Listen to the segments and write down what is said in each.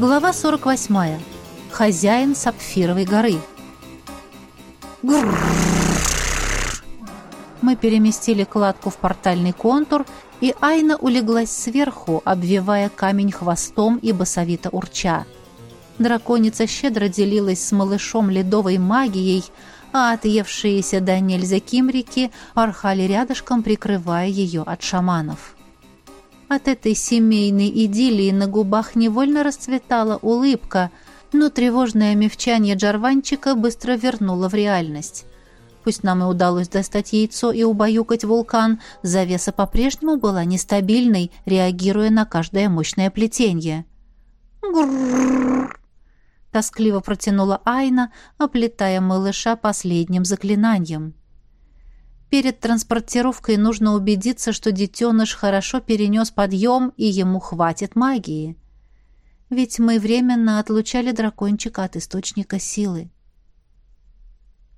Глава 48. Хозяин Сапфировой горы. Мы переместили кладку в портальный контур, и Айна улеглась сверху, обвивая камень хвостом и басовито урча. Драконица щедро делилась с малышом ледовой магией, а отъевшиеся до нельзя кимрики порхали рядышком, прикрывая ее от шаманов. От этой семейной идиллии на губах невольно расцветала улыбка, но тревожное мевчание Джарванчика быстро вернуло в реальность. Пусть нам и удалось достать яйцо и убаюкать вулкан, завеса по-прежнему была нестабильной, реагируя на каждое мощное плетение. Тоскливо протянула Айна, оплетая малыша последним заклинанием. Перед транспортировкой нужно убедиться, что детеныш хорошо перенес подъем и ему хватит магии. Ведь мы временно отлучали дракончика от источника силы.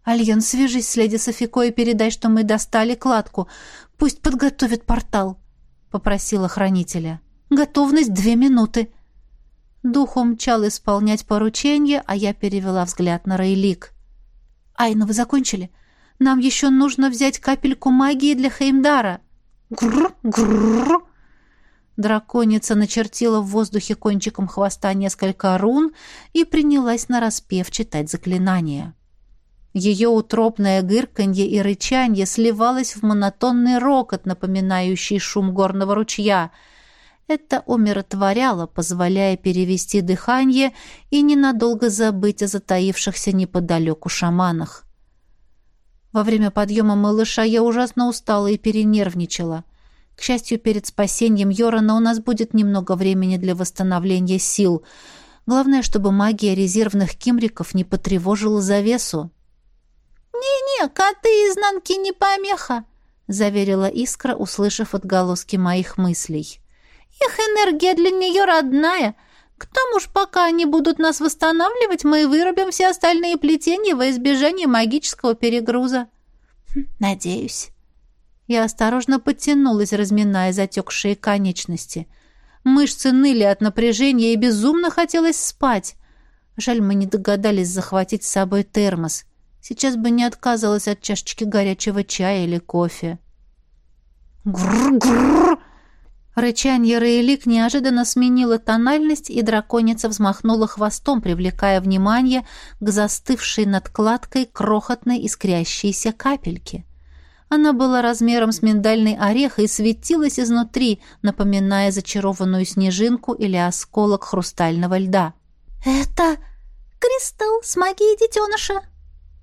«Альен, свяжись с леди Софико и передай, что мы достали кладку. Пусть подготовит портал», — попросила хранителя. «Готовность две минуты». Дух умчал исполнять поручение, а я перевела взгляд на Рейлик. «Айна, вы закончили?» Нам еще нужно взять капельку магии для Хеймдара. Гррр, гррр. Драконица начертила в воздухе кончиком хвоста несколько рун и принялась нараспев читать заклинания. Ее утробное гырканье и рычанье сливалось в монотонный рокот, напоминающий шум горного ручья. Это умиротворяло, позволяя перевести дыхание и ненадолго забыть о затаившихся неподалеку шаманах. Во время подъема малыша я ужасно устала и перенервничала. К счастью, перед спасением Йорана у нас будет немного времени для восстановления сил. Главное, чтобы магия резервных кимриков не потревожила завесу. «Не-не, коты изнанки не помеха», — заверила Искра, услышав отголоски моих мыслей. «Их энергия для нее родная. К тому же, пока они будут нас восстанавливать, мы вырубим все остальные плетения во избежание магического перегруза. Хм, надеюсь. Я осторожно подтянулась, разминая затекшие конечности. Мышцы ныли от напряжения и безумно хотелось спать. Жаль, мы не догадались захватить с собой термос. Сейчас бы не отказалась от чашечки горячего чая или кофе. «Грррр-грррр!» Рычанье Рейлик неожиданно сменило тональность, и драконица взмахнула хвостом, привлекая внимание к застывшей над кладкой крохотной искрящейся капельке. Она была размером с миндальный орех и светилась изнутри, напоминая зачарованную снежинку или осколок хрустального льда. «Это кристалл с магией детеныша!»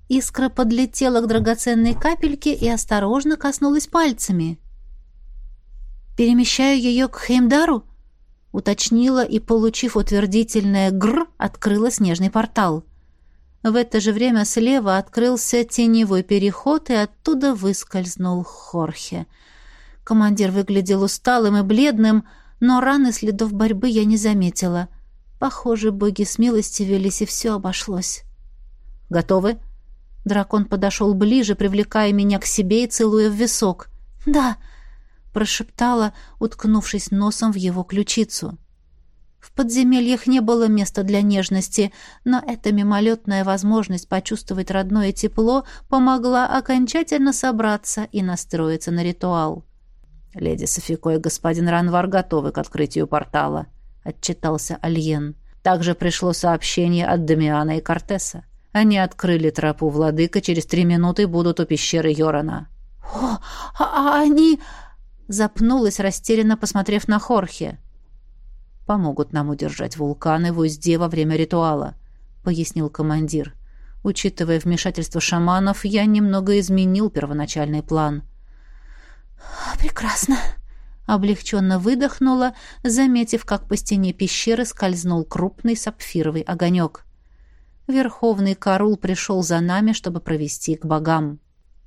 Искра подлетела к драгоценной капельке и осторожно коснулась пальцами — перемещаю ее к Хеймдару?» уточнила и, получив утвердительное «гр», открыла снежный портал. В это же время слева открылся теневой переход, и оттуда выскользнул Хорхе. Командир выглядел усталым и бледным, но раны следов борьбы я не заметила. Похоже, боги с милости велись, и все обошлось. «Готовы?» Дракон подошел ближе, привлекая меня к себе и целуя в висок. «Да!» Прошептала, уткнувшись носом в его ключицу. В подземельях не было места для нежности, но эта мимолетная возможность почувствовать родное тепло помогла окончательно собраться и настроиться на ритуал. «Леди Софико и господин Ранвар готовы к открытию портала», — отчитался Альен. Также пришло сообщение от Дамиана и Кортеса. Они открыли тропу владыка, через три минуты будут у пещеры Йорана. «О, а, а они...» запнулась, растерянно посмотрев на Хорхе. «Помогут нам удержать вулканы в узде во время ритуала», — пояснил командир. «Учитывая вмешательство шаманов, я немного изменил первоначальный план». «Прекрасно», — облегченно выдохнула, заметив, как по стене пещеры скользнул крупный сапфировый огонек. Верховный Карул пришел за нами, чтобы провести к богам.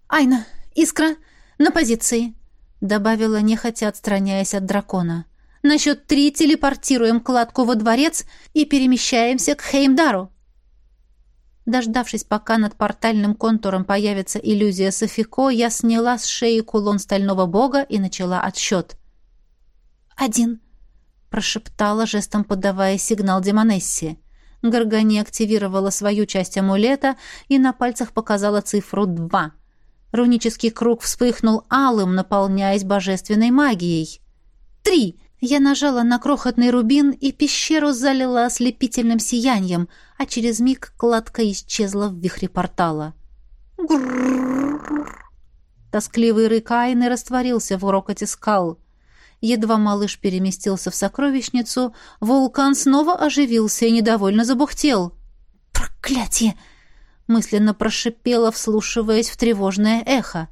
«Айна, Искра, на позиции!» Добавила нехотя, отстраняясь от дракона. «На счет три телепортируем кладку во дворец и перемещаемся к Хеймдару». Дождавшись, пока над портальным контуром появится иллюзия Софико, я сняла с шеи кулон стального бога и начала отсчет. «Один», — прошептала, жестом подавая сигнал Демонессе. Гаргани активировала свою часть амулета и на пальцах показала цифру два. Рунический круг вспыхнул алым, наполняясь божественной магией. «Три!» Я нажала на крохотный рубин, и пещеру залила ослепительным сиянием, а через миг кладка исчезла в вихре портала. Тоскливый рык Айны растворился в рокоте скал. Едва малыш переместился в сокровищницу, вулкан снова оживился и недовольно забухтел. «Проклятие!» — мысленно прошипела, вслушиваясь в тревожное эхо.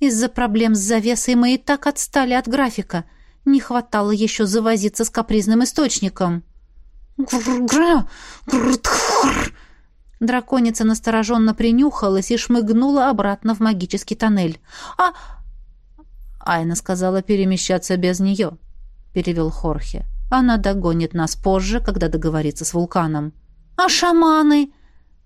«Из-за проблем с завесой мы и так отстали от графика. Не хватало еще завозиться с капризным источником». Драконица настороженно принюхалась и шмыгнула обратно в магический тоннель. «А...» Айна сказала перемещаться без нее, перевел Хорхе. Она догонит нас позже, когда договорится с вулканом. «А шаманы?»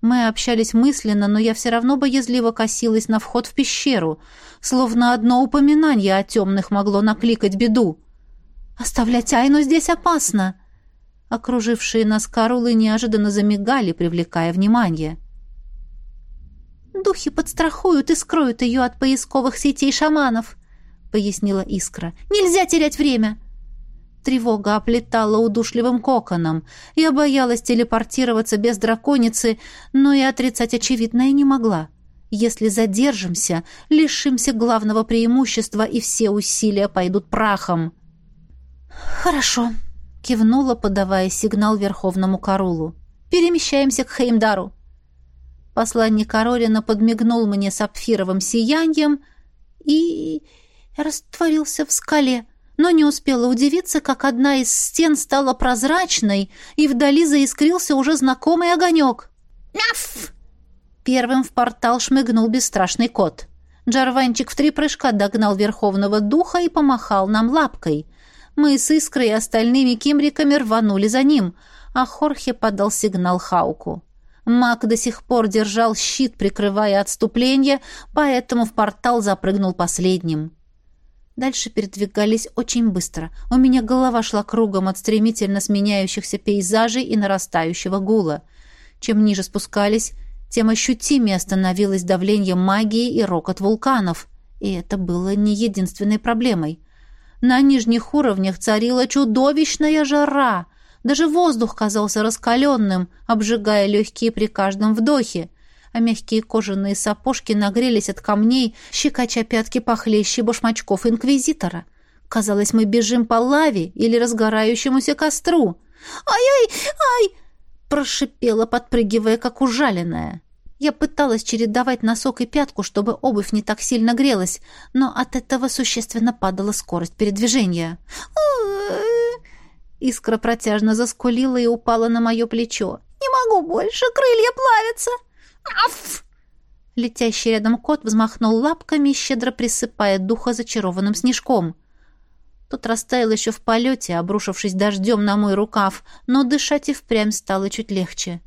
Мы общались мысленно, но я все равно боязливо косилась на вход в пещеру, словно одно упоминание о темных могло накликать беду. «Оставлять Айну здесь опасно!» Окружившие нас корулы неожиданно замигали, привлекая внимание. «Духи подстрахуют и скроют ее от поисковых сетей шаманов», — пояснила Искра. «Нельзя терять время!» Тревога оплетала удушливым коконом. Я боялась телепортироваться без драконицы, но и отрицать очевидное не могла. Если задержимся, лишимся главного преимущества, и все усилия пойдут прахом. «Хорошо», — кивнула, подавая сигнал Верховному Карулу. «Перемещаемся к Хеймдару». Посланник Арорина подмигнул мне сапфировым сиянием и растворился в скале, но не успела удивиться, как одна из стен стала прозрачной, и вдали заискрился уже знакомый огонек. «Мяф!» Первым в портал шмыгнул бесстрашный кот. Джарванчик в три прыжка догнал Верховного Духа и помахал нам лапкой. Мы с Искрой и остальными кимриками рванули за ним, а Хорхе подал сигнал Хауку. Маг до сих пор держал щит, прикрывая отступление, поэтому в портал запрыгнул последним. Дальше передвигались очень быстро. У меня голова шла кругом от стремительно сменяющихся пейзажей и нарастающего гула. Чем ниже спускались, тем ощутимее становилось давление магии и рокот вулканов. И это было не единственной проблемой. На нижних уровнях царила чудовищная жара. Даже воздух казался раскаленным, обжигая легкие при каждом вдохе а мягкие кожаные сапожки нагрелись от камней, щекоча пятки похлеще башмачков инквизитора. Казалось, мы бежим по лаве или разгорающемуся костру. «Ай-ай! Ай!» прошипела, подпрыгивая, как ужаленная. Я пыталась чередовать носок и пятку, чтобы обувь не так сильно грелась, но от этого существенно падала скорость передвижения. Искра протяжно заскулила и упала на мое плечо. «Не могу больше, крылья плавятся!» «Аф!» Летящий рядом кот взмахнул лапками, щедро присыпая духа зачарованным снежком. Тот растаял еще в полете, обрушившись дождем на мой рукав, но дышать и впрямь стало чуть легче.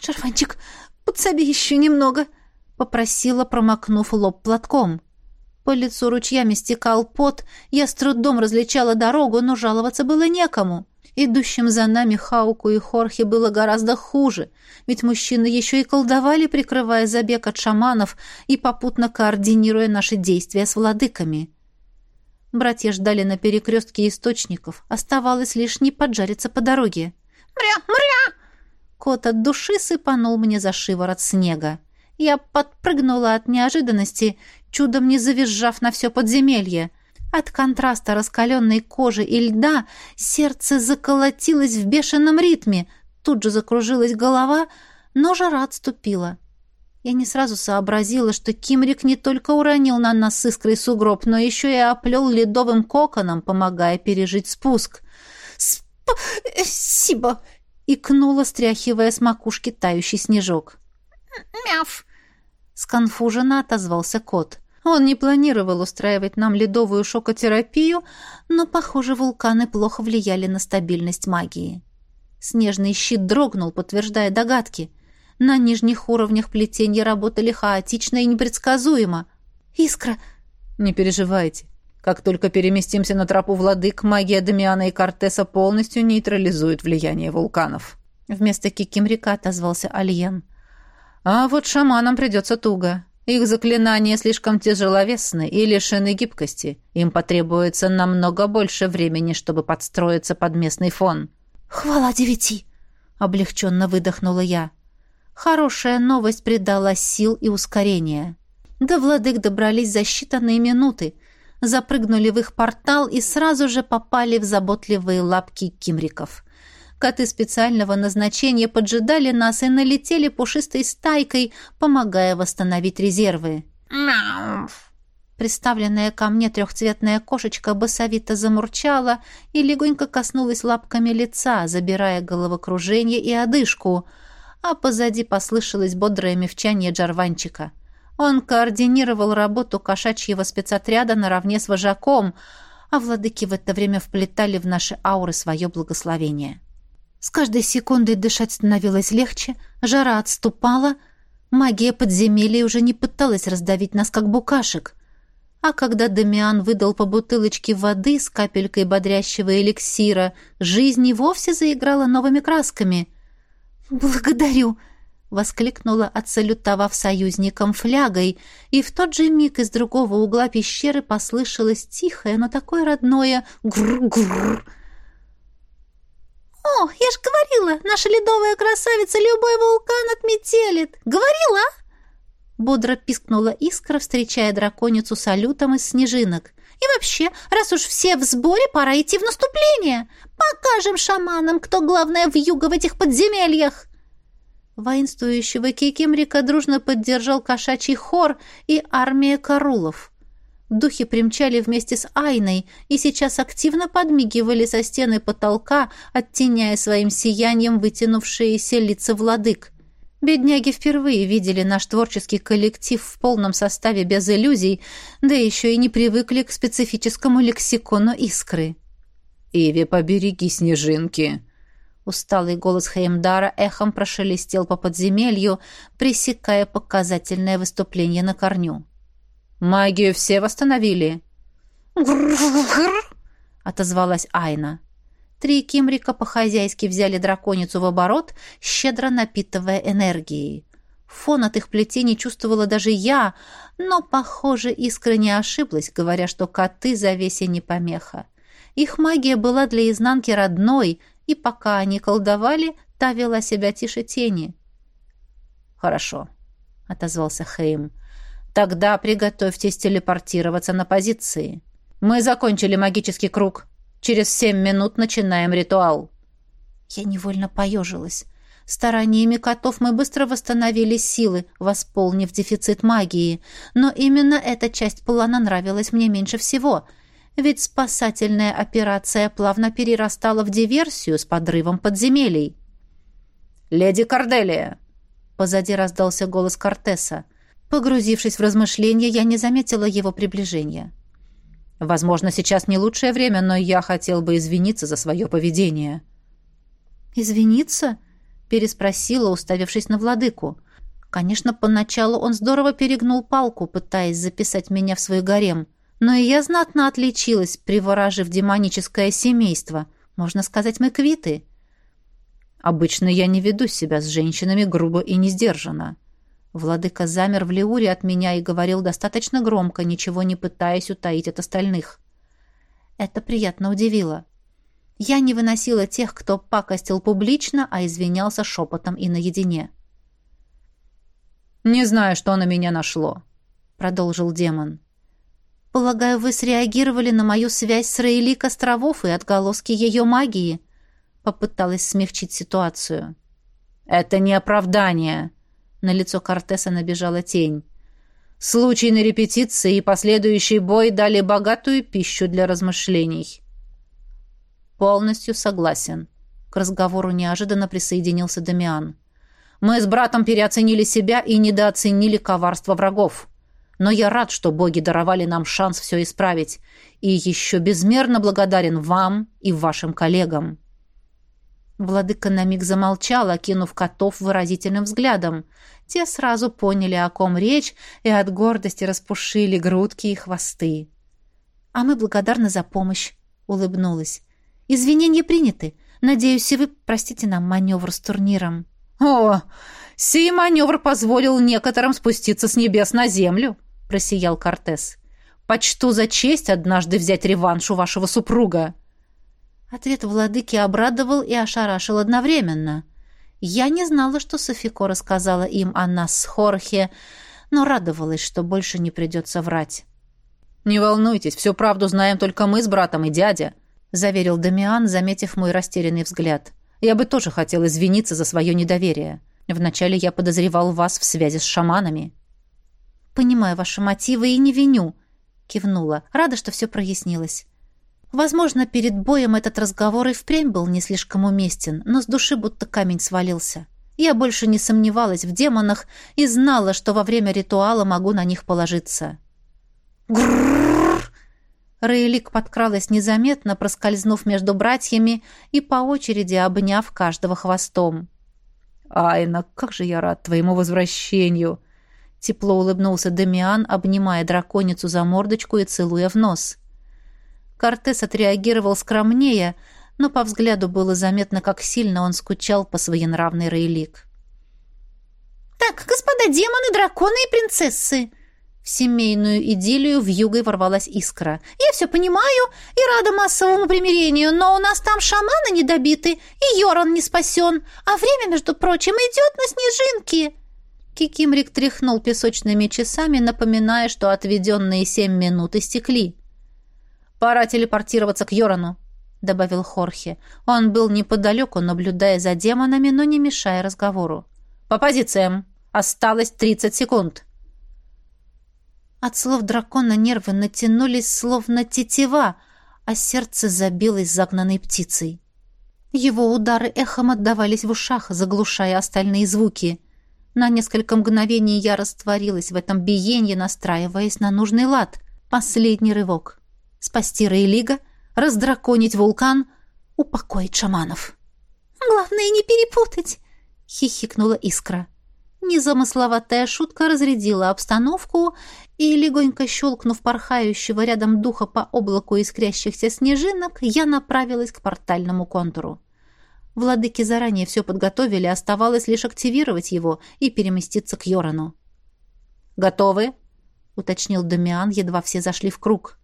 «Шарфанчик, подсоби еще немного!» — попросила, промокнув лоб платком. По лицу ручьями стекал пот, я с трудом различала дорогу, но жаловаться было некому. Идущим за нами Хауку и Хорхе было гораздо хуже, ведь мужчины еще и колдовали, прикрывая забег от шаманов и попутно координируя наши действия с владыками. Братья ждали на перекрестке источников, оставалось лишь не поджариться по дороге. «Мря! Мря!» Кот от души сыпанул мне за шиворот снега. Я подпрыгнула от неожиданности, чудом не завизжав на все подземелье — от контраста раскаленной кожи и льда сердце заколотилось в бешеном ритме, тут же закружилась голова, но жара отступила. Я не сразу сообразила, что Кимрик не только уронил на нас с искрой сугроб, но еще и оплел ледовым коконом, помогая пережить спуск. «Спасибо!» — икнула, стряхивая с макушки тающий снежок. «Мяв!» — сконфуженно отозвался кот. Он не планировал устраивать нам ледовую шокотерапию, но, похоже, вулканы плохо влияли на стабильность магии. Снежный щит дрогнул, подтверждая догадки. На нижних уровнях плетения работали хаотично и непредсказуемо. «Искра!» «Не переживайте. Как только переместимся на тропу владык, магия Дамиана и Кортеса полностью нейтрализует влияние вулканов. Вместо Кикимрика отозвался Альен. А вот шаманам придется туго. Их заклинания слишком тяжеловесны и лишены гибкости. Им потребуется намного больше времени, чтобы подстроиться под местный фон. «Хвала девяти!» — облегченно выдохнула я. Хорошая новость придала сил и ускорения. До владык добрались за считанные минуты, запрыгнули в их портал и сразу же попали в заботливые лапки кимриков. Коты специального назначения поджидали нас и налетели пушистой стайкой, помогая восстановить резервы. Мяу. Приставленная ко мне трехцветная кошечка басовито замурчала и легонько коснулась лапками лица, забирая головокружение и одышку, а позади послышалось бодрое мевчание джарванчика. Он координировал работу кошачьего спецотряда наравне с вожаком, а владыки в это время вплетали в наши ауры свое благословение. С каждой секундой дышать становилось легче, жара отступала, магия подземелья уже не пыталась раздавить нас, как букашек. А когда Дамиан выдал по бутылочке воды с капелькой бодрящего эликсира, жизнь и вовсе заиграла новыми красками. «Благодарю!» — воскликнула, отсалютовав союзникам флягой, и в тот же миг из другого угла пещеры послышалось тихое, но такое родное «гррр-гррр», «О, я ж говорила, наша ледовая красавица любой вулкан отметелит! Говорила!» Бодро пискнула искра, встречая драконицу салютом из снежинок. «И вообще, раз уж все в сборе, пора идти в наступление! Покажем шаманам, кто главное в юго в этих подземельях!» Воинствующего Кикимрика дружно поддержал кошачий хор и армия корулов. Духи примчали вместе с Айной и сейчас активно подмигивали со стены потолка, оттеняя своим сиянием вытянувшиеся лица владык. Бедняги впервые видели наш творческий коллектив в полном составе без иллюзий, да еще и не привыкли к специфическому лексикону искры. «Иви, побереги снежинки!» Усталый голос Хеймдара эхом прошелестел по подземелью, пресекая показательное выступление на корню. «Магию все восстановили?» отозвалась Айна. Три кимрика по-хозяйски взяли драконицу в оборот, щедро напитывая энергией. Фон от их плетений чувствовала даже я, но, похоже, искра не ошиблась, говоря, что коты за весе не помеха. Их магия была для изнанки родной, и пока они колдовали, та вела себя тише тени. «Хорошо», — отозвался Хейм. Тогда приготовьтесь телепортироваться на позиции. Мы закончили магический круг. Через семь минут начинаем ритуал. Я невольно поежилась. Стараниями котов мы быстро восстановили силы, восполнив дефицит магии. Но именно эта часть плана нравилась мне меньше всего. Ведь спасательная операция плавно перерастала в диверсию с подрывом подземелий. «Леди Корделия!» Позади раздался голос Кортеса. Погрузившись в размышления, я не заметила его приближения. «Возможно, сейчас не лучшее время, но я хотел бы извиниться за свое поведение». «Извиниться?» — переспросила, уставившись на владыку. Конечно, поначалу он здорово перегнул палку, пытаясь записать меня в свой гарем, но и я знатно отличилась, приворожив демоническое семейство. Можно сказать, мы квиты. Обычно я не веду себя с женщинами грубо и не сдержанно. Владыка замер в Леуре от меня и говорил достаточно громко, ничего не пытаясь утаить от остальных. Это приятно удивило. Я не выносила тех, кто пакостил публично, а извинялся шепотом и наедине. «Не знаю, что на меня нашло», — продолжил демон. «Полагаю, вы среагировали на мою связь с Рейлик островов и отголоски ее магии», — попыталась смягчить ситуацию. «Это не оправдание», на лицо Кортеса набежала тень. Случай на репетиции и последующий бой дали богатую пищу для размышлений. Полностью согласен. К разговору неожиданно присоединился Дамиан. Мы с братом переоценили себя и недооценили коварство врагов. Но я рад, что боги даровали нам шанс все исправить. И еще безмерно благодарен вам и вашим коллегам. Владыка на миг замолчал, окинув котов выразительным взглядом. Те сразу поняли, о ком речь, и от гордости распушили грудки и хвосты. «А мы благодарны за помощь», — улыбнулась. «Извинения приняты. Надеюсь, и вы простите нам маневр с турниром». «О, сей маневр позволил некоторым спуститься с небес на землю», — просиял Кортес. «Почту за честь однажды взять реванш у вашего супруга». Ответ владыки обрадовал и ошарашил одновременно. Я не знала, что Софико рассказала им о нас с Хорхе, но радовалась, что больше не придется врать. «Не волнуйтесь, всю правду знаем только мы с братом и дядя», — заверил Дамиан, заметив мой растерянный взгляд. «Я бы тоже хотел извиниться за свое недоверие. Вначале я подозревал вас в связи с шаманами». «Понимаю ваши мотивы и не виню», — кивнула. «Рада, что все прояснилось». Возможно, перед боем этот разговор и впрямь был не слишком уместен, но с души будто камень свалился. Я больше не сомневалась в демонах и знала, что во время ритуала могу на них положиться. Гррррр! Рейлик подкралась незаметно, проскользнув между братьями и по очереди обняв каждого хвостом. «Айна, как же я рад твоему возвращению!» Тепло улыбнулся Дамиан, обнимая драконицу за мордочку и целуя в нос. Кортес отреагировал скромнее, но по взгляду было заметно, как сильно он скучал по своенравной Рейлик. «Так, господа демоны, драконы и принцессы!» В семейную идиллию в югой ворвалась искра. «Я все понимаю и рада массовому примирению, но у нас там шаманы недобиты, и Йоран не спасен, а время, между прочим, идет на снежинки!» Кикимрик тряхнул песочными часами, напоминая, что отведенные семь минут истекли. «Пора телепортироваться к Йорану», — добавил Хорхе. Он был неподалеку, наблюдая за демонами, но не мешая разговору. «По позициям. Осталось тридцать секунд». От слов дракона нервы натянулись, словно тетива, а сердце забилось загнанной птицей. Его удары эхом отдавались в ушах, заглушая остальные звуки. На несколько мгновений я растворилась в этом биенье, настраиваясь на нужный лад. Последний рывок. Спасти Рейлига, раздраконить вулкан, упокоить шаманов. «Главное, не перепутать!» — хихикнула искра. Незамысловатая шутка разрядила обстановку, и, легонько щелкнув порхающего рядом духа по облаку искрящихся снежинок, я направилась к портальному контуру. Владыки заранее все подготовили, оставалось лишь активировать его и переместиться к Йорану. «Готовы?» — уточнил Дамиан, едва все зашли в круг.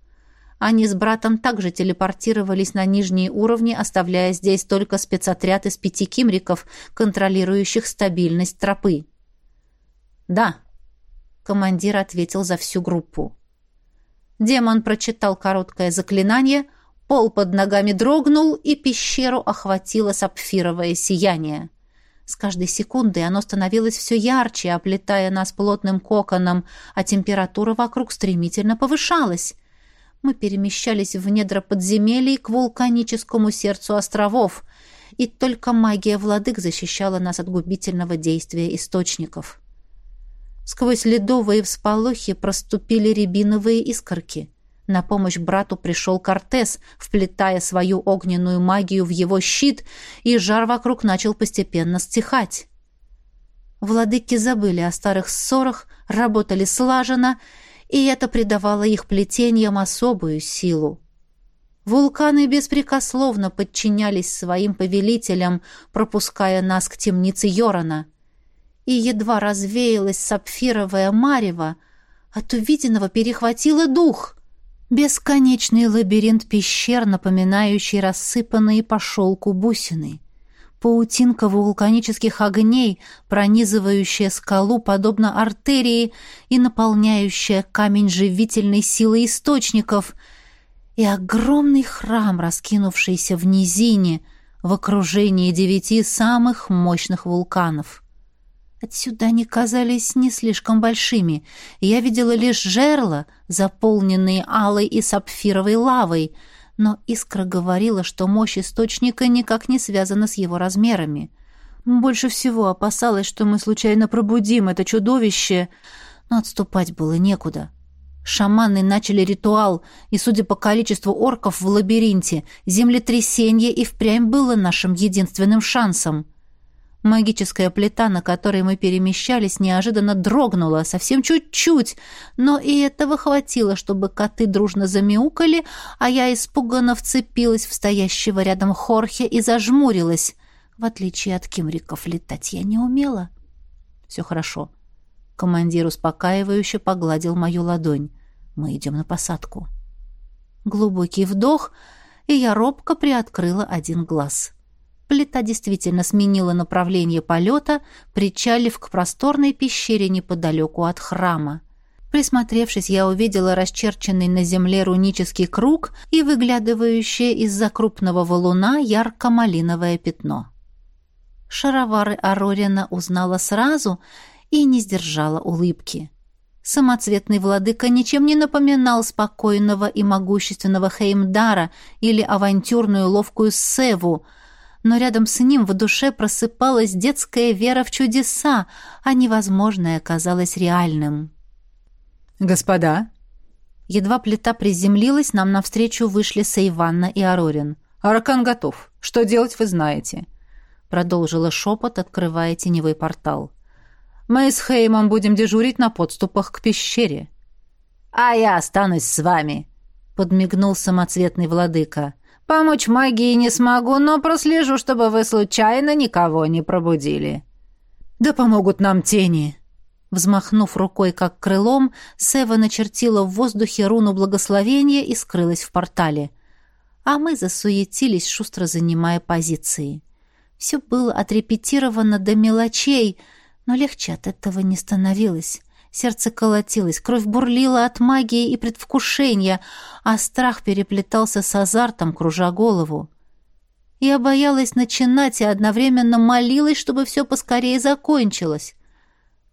Они с братом также телепортировались на нижние уровни, оставляя здесь только спецотряд из пяти кимриков, контролирующих стабильность тропы. «Да», — командир ответил за всю группу. Демон прочитал короткое заклинание, пол под ногами дрогнул, и пещеру охватило сапфировое сияние. С каждой секундой оно становилось все ярче, оплетая нас плотным коконом, а температура вокруг стремительно повышалась. Мы перемещались в недра подземелий к вулканическому сердцу островов, и только магия владык защищала нас от губительного действия источников. Сквозь ледовые всполохи проступили рябиновые искорки. На помощь брату пришел Кортес, вплетая свою огненную магию в его щит, и жар вокруг начал постепенно стихать. Владыки забыли о старых ссорах, работали слаженно, и это придавало их плетениям особую силу. Вулканы беспрекословно подчинялись своим повелителям, пропуская нас к темнице Йорона и едва развеялась сапфировая марево, от увиденного перехватило дух. Бесконечный лабиринт пещер, напоминающий рассыпанные по шелку бусины. Паутинка вулканических огней, пронизывающая скалу, подобно артерии, и наполняющая камень живительной силой источников, и огромный храм, раскинувшийся в низине, в окружении девяти самых мощных вулканов — Отсюда они казались не слишком большими. Я видела лишь жерла, заполненные алой и сапфировой лавой, но искра говорила, что мощь источника никак не связана с его размерами. Больше всего опасалась, что мы случайно пробудим это чудовище, но отступать было некуда. Шаманы начали ритуал, и, судя по количеству орков в лабиринте, землетрясение и впрямь было нашим единственным шансом — Магическая плита, на которой мы перемещались, неожиданно дрогнула, совсем чуть-чуть, но и этого хватило, чтобы коты дружно замяукали, а я испуганно вцепилась в стоящего рядом Хорхе и зажмурилась. В отличие от кимриков, летать я не умела. «Все хорошо». Командир успокаивающе погладил мою ладонь. «Мы идем на посадку». Глубокий вдох, и я робко приоткрыла один глаз. Плита действительно сменила направление полета, причалив к просторной пещере неподалеку от храма. Присмотревшись, я увидела расчерченный на земле рунический круг и выглядывающее из-за крупного валуна ярко-малиновое пятно. Шаровары Арорина узнала сразу и не сдержала улыбки. Самоцветный владыка ничем не напоминал спокойного и могущественного Хеймдара или авантюрную ловкую Севу, но рядом с ним в душе просыпалась детская вера в чудеса, а невозможное казалось реальным. «Господа!» Едва плита приземлилась, нам навстречу вышли Сейванна и Арорин. «Аркан готов. Что делать, вы знаете», — продолжила шепот, открывая теневой портал. Мы с Хеймом будем дежурить на подступах к пещере». «А я останусь с вами», — подмигнул самоцветный владыка. «Помочь магии не смогу, но прослежу, чтобы вы случайно никого не пробудили». «Да помогут нам тени!» Взмахнув рукой, как крылом, Сева начертила в воздухе руну благословения и скрылась в портале. А мы засуетились, шустро занимая позиции. Все было отрепетировано до мелочей — но легче от этого не становилось. Сердце колотилось, кровь бурлила от магии и предвкушения, а страх переплетался с азартом, кружа голову. Я боялась начинать и одновременно молилась, чтобы все поскорее закончилось.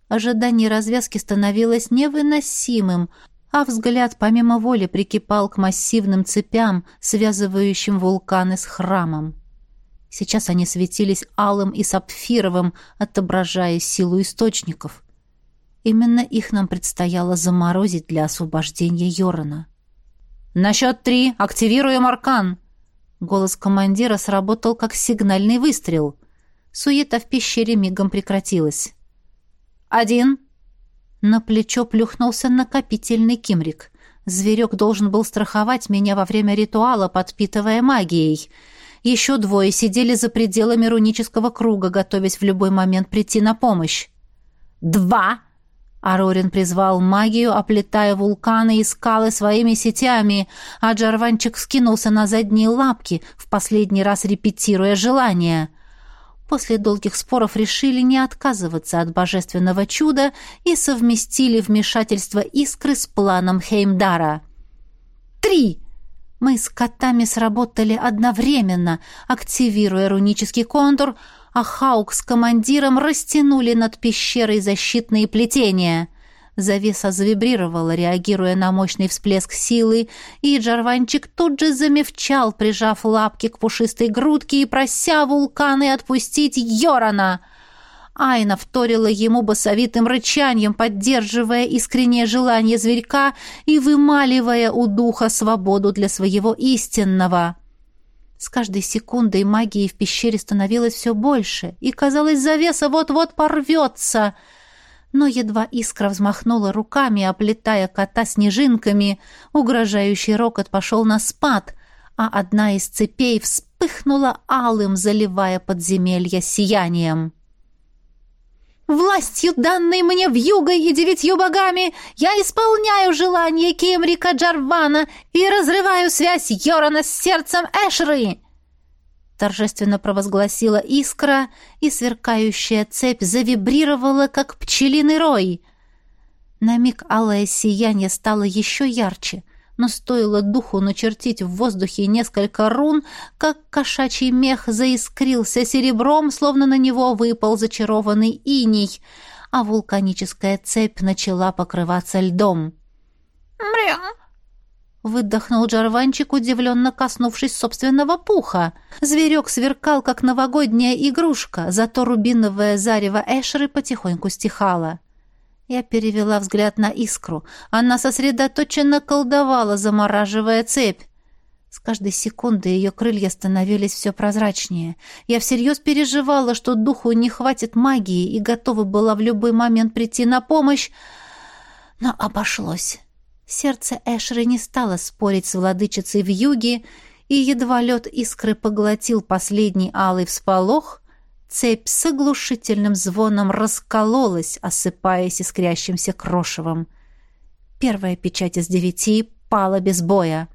Ожидание развязки становилось невыносимым, а взгляд помимо воли прикипал к массивным цепям, связывающим вулканы с храмом. Сейчас они светились алым и сапфировым, отображая силу источников. Именно их нам предстояло заморозить для освобождения Йорона. «На счет три активируем аркан!» Голос командира сработал как сигнальный выстрел. Суета в пещере мигом прекратилась. «Один!» На плечо плюхнулся накопительный кимрик. Зверек должен был страховать меня во время ритуала, подпитывая магией — еще двое сидели за пределами рунического круга, готовясь в любой момент прийти на помощь. «Два!» Арорин призвал магию, оплетая вулканы и скалы своими сетями, а Джарванчик скинулся на задние лапки, в последний раз репетируя желание. После долгих споров решили не отказываться от божественного чуда и совместили вмешательство искры с планом Хеймдара. «Три!» Мы с котами сработали одновременно, активируя рунический контур, а Хаук с командиром растянули над пещерой защитные плетения. Завеса завибрировала, реагируя на мощный всплеск силы, и Джарванчик тут же замевчал, прижав лапки к пушистой грудке и прося вулканы отпустить Йорана — Айна вторила ему басовитым рычанием, поддерживая искреннее желание зверька и вымаливая у духа свободу для своего истинного. С каждой секундой магии в пещере становилось все больше, и, казалось, завеса вот-вот порвется. Но едва искра взмахнула руками, оплетая кота снежинками, угрожающий рокот пошел на спад, а одна из цепей вспыхнула алым, заливая подземелье сиянием. Властью, данной мне вьюгой и девятью богами, я исполняю желание Кемрика Джарвана и разрываю связь Йорана с сердцем Эшры!» Торжественно провозгласила искра, и сверкающая цепь завибрировала, как пчелиный рой. На миг алое сияние стало еще ярче — но стоило духу начертить в воздухе несколько рун, как кошачий мех заискрился серебром, словно на него выпал зачарованный иней, а вулканическая цепь начала покрываться льдом. «Мря!» Выдохнул Джарванчик, удивленно коснувшись собственного пуха. Зверек сверкал, как новогодняя игрушка, зато рубиновое зарево Эшеры потихоньку стихало. — я перевела взгляд на искру. Она сосредоточенно колдовала, замораживая цепь. С каждой секунды ее крылья становились все прозрачнее. Я всерьез переживала, что духу не хватит магии и готова была в любой момент прийти на помощь, но обошлось. Сердце Эшеры не стало спорить с владычицей в юге, и едва лед искры поглотил последний алый всполох, цепь с оглушительным звоном раскололась, осыпаясь искрящимся крошевом. Первая печать из девяти пала без боя.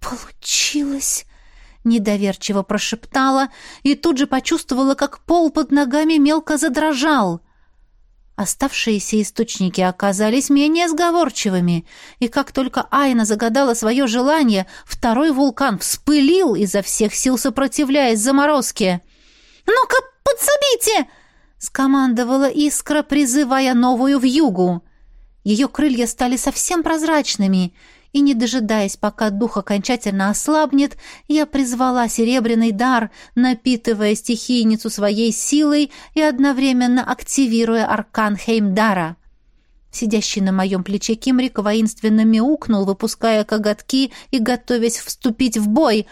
«Получилось!» — недоверчиво прошептала и тут же почувствовала, как пол под ногами мелко задрожал. Оставшиеся источники оказались менее сговорчивыми, и как только Айна загадала свое желание, второй вулкан вспылил, изо всех сил сопротивляясь заморозке. «Ну-ка, подсобите!» — скомандовала искра, призывая новую вьюгу. Ее крылья стали совсем прозрачными — и, не дожидаясь, пока дух окончательно ослабнет, я призвала серебряный дар, напитывая стихийницу своей силой и одновременно активируя аркан Хеймдара. Сидящий на моем плече Кимрик воинственно мяукнул, выпуская коготки и готовясь вступить в бой,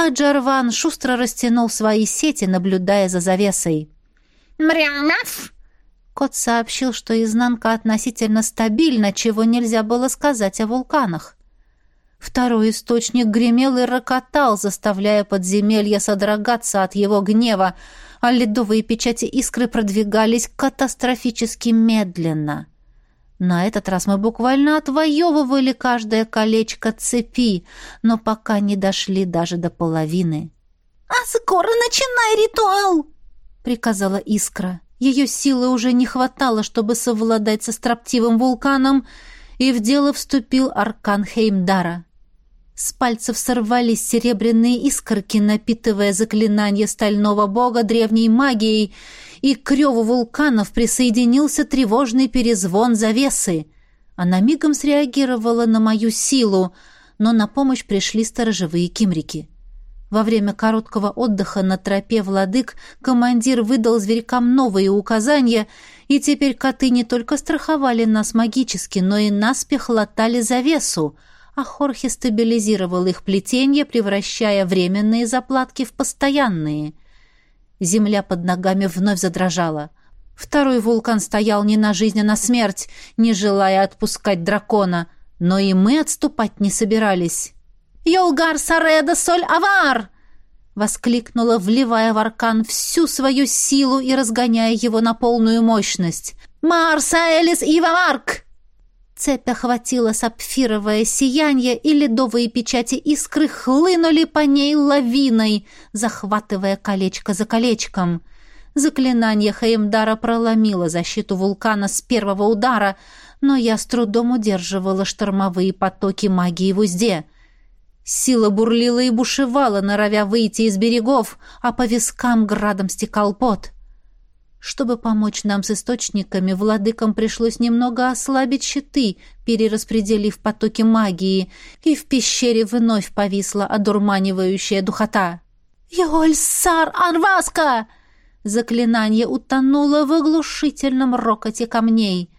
а Джарван шустро растянул свои сети, наблюдая за завесой. «Мрямяф!» Кот сообщил, что изнанка относительно стабильна, чего нельзя было сказать о вулканах. Второй источник гремел и рокотал, заставляя подземелье содрогаться от его гнева, а ледовые печати искры продвигались катастрофически медленно. На этот раз мы буквально отвоевывали каждое колечко цепи, но пока не дошли даже до половины. «А скоро начинай ритуал!» — приказала искра. Ее силы уже не хватало, чтобы совладать со строптивым вулканом, и в дело вступил аркан Хеймдара. С пальцев сорвались серебряные искорки, напитывая заклинание стального бога древней магией, и к реву вулканов присоединился тревожный перезвон завесы. Она мигом среагировала на мою силу, но на помощь пришли сторожевые кимрики. Во время короткого отдыха на тропе владык командир выдал зверькам новые указания, и теперь коты не только страховали нас магически, но и наспех латали завесу — а Хорхе стабилизировал их плетение, превращая временные заплатки в постоянные. Земля под ногами вновь задрожала. Второй вулкан стоял не на жизнь, а на смерть, не желая отпускать дракона, но и мы отступать не собирались. «Йолгар Сареда Соль Авар!» воскликнула, вливая в аркан всю свою силу и разгоняя его на полную мощность. «Марса Элис Ивамарк!» Цепь охватила сапфировое сияние, и ледовые печати искры хлынули по ней лавиной, захватывая колечко за колечком. Заклинание Хаимдара проломило защиту вулкана с первого удара, но я с трудом удерживала штормовые потоки магии в узде. Сила бурлила и бушевала, норовя выйти из берегов, а по вискам градом стекал пот. Чтобы помочь нам с источниками, владыкам пришлось немного ослабить щиты, перераспределив потоки магии, и в пещере вновь повисла одурманивающая духота. «Йольсар Анваска!» Заклинание утонуло в оглушительном рокоте камней.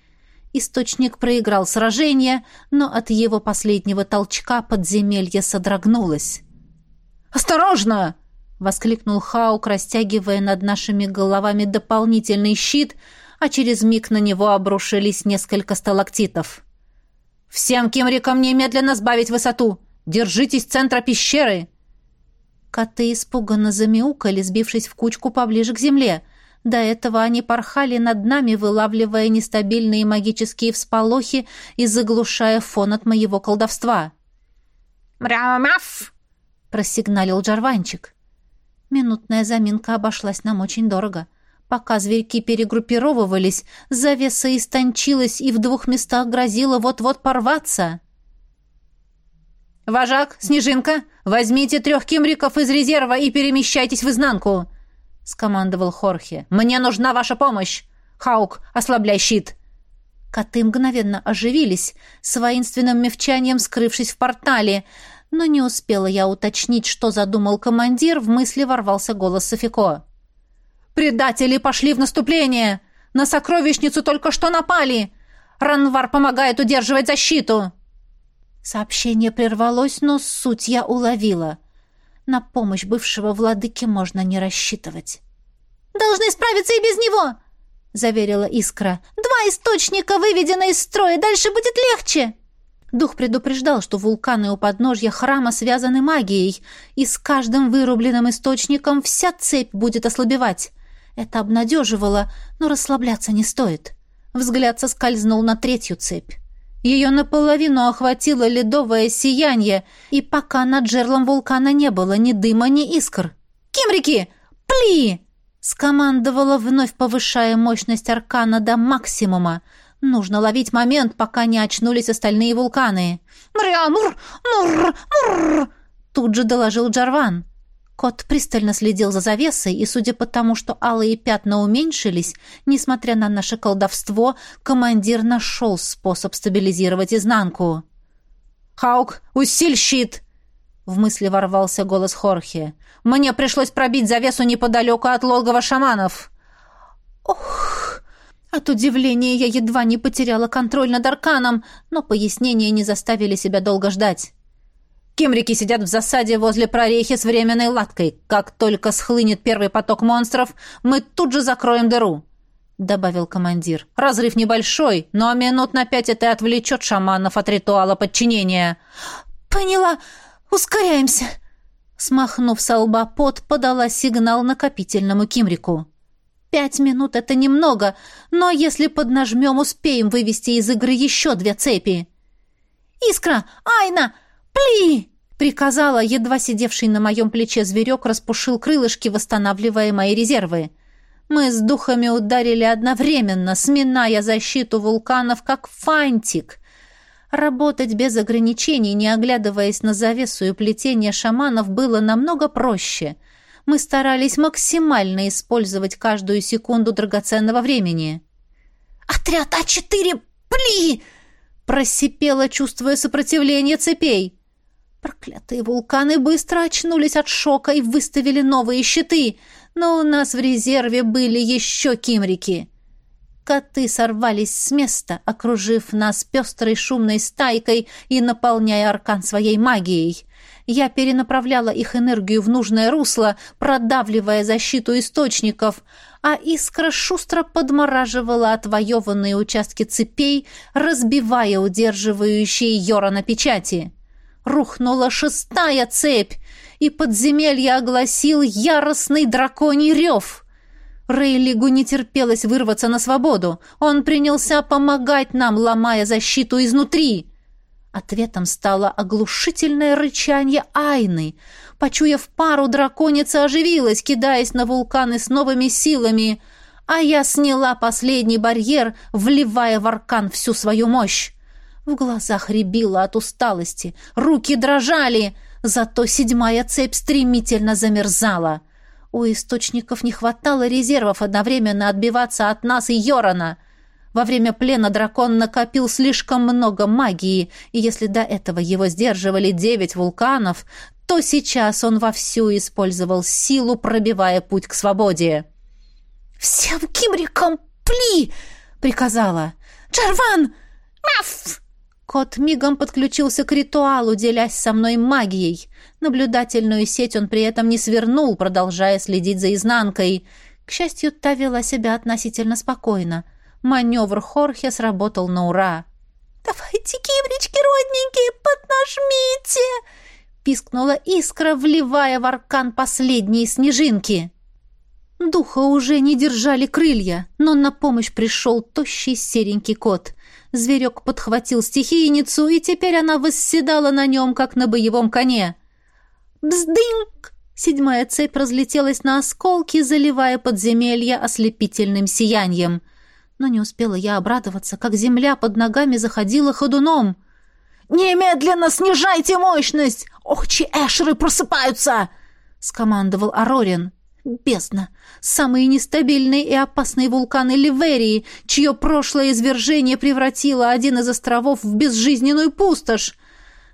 Источник проиграл сражение, но от его последнего толчка подземелье содрогнулось. «Осторожно!» — воскликнул Хаук, растягивая над нашими головами дополнительный щит, а через миг на него обрушились несколько сталактитов. «Всем кимрикам немедленно сбавить высоту! Держитесь центра пещеры!» Коты испуганно замяукали, сбившись в кучку поближе к земле. До этого они порхали над нами, вылавливая нестабильные магические всполохи и заглушая фон от моего колдовства. «Мрямаф!» — просигналил Джарванчик. Минутная заминка обошлась нам очень дорого. Пока зверьки перегруппировывались, завеса истончилась и в двух местах грозила вот-вот порваться. «Вожак, Снежинка, возьмите трех кимриков из резерва и перемещайтесь в изнанку!» — скомандовал Хорхе. «Мне нужна ваша помощь! Хаук, ослабляй щит!» Коты мгновенно оживились, с воинственным мевчанием скрывшись в портале — но не успела я уточнить, что задумал командир, в мысли ворвался голос Софико. «Предатели пошли в наступление! На сокровищницу только что напали! Ранвар помогает удерживать защиту!» Сообщение прервалось, но суть я уловила. На помощь бывшего владыки можно не рассчитывать. «Должны справиться и без него!» — заверила Искра. «Два источника выведены из строя, дальше будет легче!» Дух предупреждал, что вулканы у подножья храма связаны магией, и с каждым вырубленным источником вся цепь будет ослабевать. Это обнадеживало, но расслабляться не стоит. Взгляд соскользнул на третью цепь. Ее наполовину охватило ледовое сияние, и пока над жерлом вулкана не было ни дыма, ни искр. «Кимрики! Пли!» — скомандовала, вновь повышая мощность аркана до максимума. Нужно ловить момент, пока не очнулись остальные вулканы. «Мрямур! Мур! Мур!» Тут же доложил Джарван. Кот пристально следил за завесой, и, судя по тому, что алые пятна уменьшились, несмотря на наше колдовство, командир нашел способ стабилизировать изнанку. «Хаук, усиль щит!» В мысли ворвался голос Хорхе. «Мне пришлось пробить завесу неподалеку от логова шаманов!» «Ох!» От удивления я едва не потеряла контроль над арканом, но пояснения не заставили себя долго ждать. Кемрики сидят в засаде возле прорехи с временной латкой. Как только схлынет первый поток монстров, мы тут же закроем дыру», — добавил командир. «Разрыв небольшой, но минут на пять это отвлечет шаманов от ритуала подчинения». «Поняла. Ускоряемся». Смахнув со лба пот, подала сигнал накопительному Кимрику. «Пять минут — это немного, но если поднажмем, успеем вывести из игры еще две цепи». «Искра! Айна! Пли!» Приказала, едва сидевший на моем плече зверек распушил крылышки, восстанавливая мои резервы. Мы с духами ударили одновременно, сминая защиту вулканов, как фантик. Работать без ограничений, не оглядываясь на завесу и плетение шаманов, было намного проще. Мы старались максимально использовать каждую секунду драгоценного времени. «Отряд А4, пли!» просипела, чувствуя сопротивление цепей. Проклятые вулканы быстро очнулись от шока и выставили новые щиты, но у нас в резерве были еще кимрики. Коты сорвались с места, окружив нас пестрой шумной стайкой и наполняя аркан своей магией. Я перенаправляла их энергию в нужное русло, продавливая защиту источников, а искра шустро подмораживала отвоеванные участки цепей, разбивая удерживающие Йора на печати рухнула шестая цепь, и подземелье огласил яростный драконий рев. Рейлигу не терпелось вырваться на свободу. Он принялся помогать нам, ломая защиту изнутри. Ответом стало оглушительное рычание Айны. Почуяв пару, драконица оживилась, кидаясь на вулканы с новыми силами, а я сняла последний барьер, вливая в аркан всю свою мощь. В глазах рябило от усталости, руки дрожали, зато седьмая цепь стремительно замерзала. У источников не хватало резервов одновременно отбиваться от нас и Йорона. Во время плена дракон накопил слишком много магии, и если до этого его сдерживали девять вулканов, то сейчас он вовсю использовал силу, пробивая путь к свободе. «Всем кимрикам пли!» — приказала. «Джарван! Маф!» Кот мигом подключился к ритуалу, делясь со мной магией. Наблюдательную сеть он при этом не свернул, продолжая следить за изнанкой. К счастью, та вела себя относительно спокойно. Маневр Хорхе сработал на ура. «Давайте, кибрички родненькие, поднажмите!» пискнула искра, вливая в аркан последние снежинки. Духа уже не держали крылья, но на помощь пришел тощий серенький кот. Зверек подхватил стихийницу, и теперь она восседала на нем, как на боевом коне. «Бздынк!» Седьмая цепь разлетелась на осколки, заливая подземелье ослепительным сиянием. Но не успела я обрадоваться, как земля под ногами заходила ходуном. «Немедленно снижайте мощность! Охчи эшеры просыпаются!» — скомандовал Арорин. Бездна! Самые нестабильные и опасные вулканы Ливерии, чье прошлое извержение превратило один из островов в безжизненную пустошь.